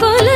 पल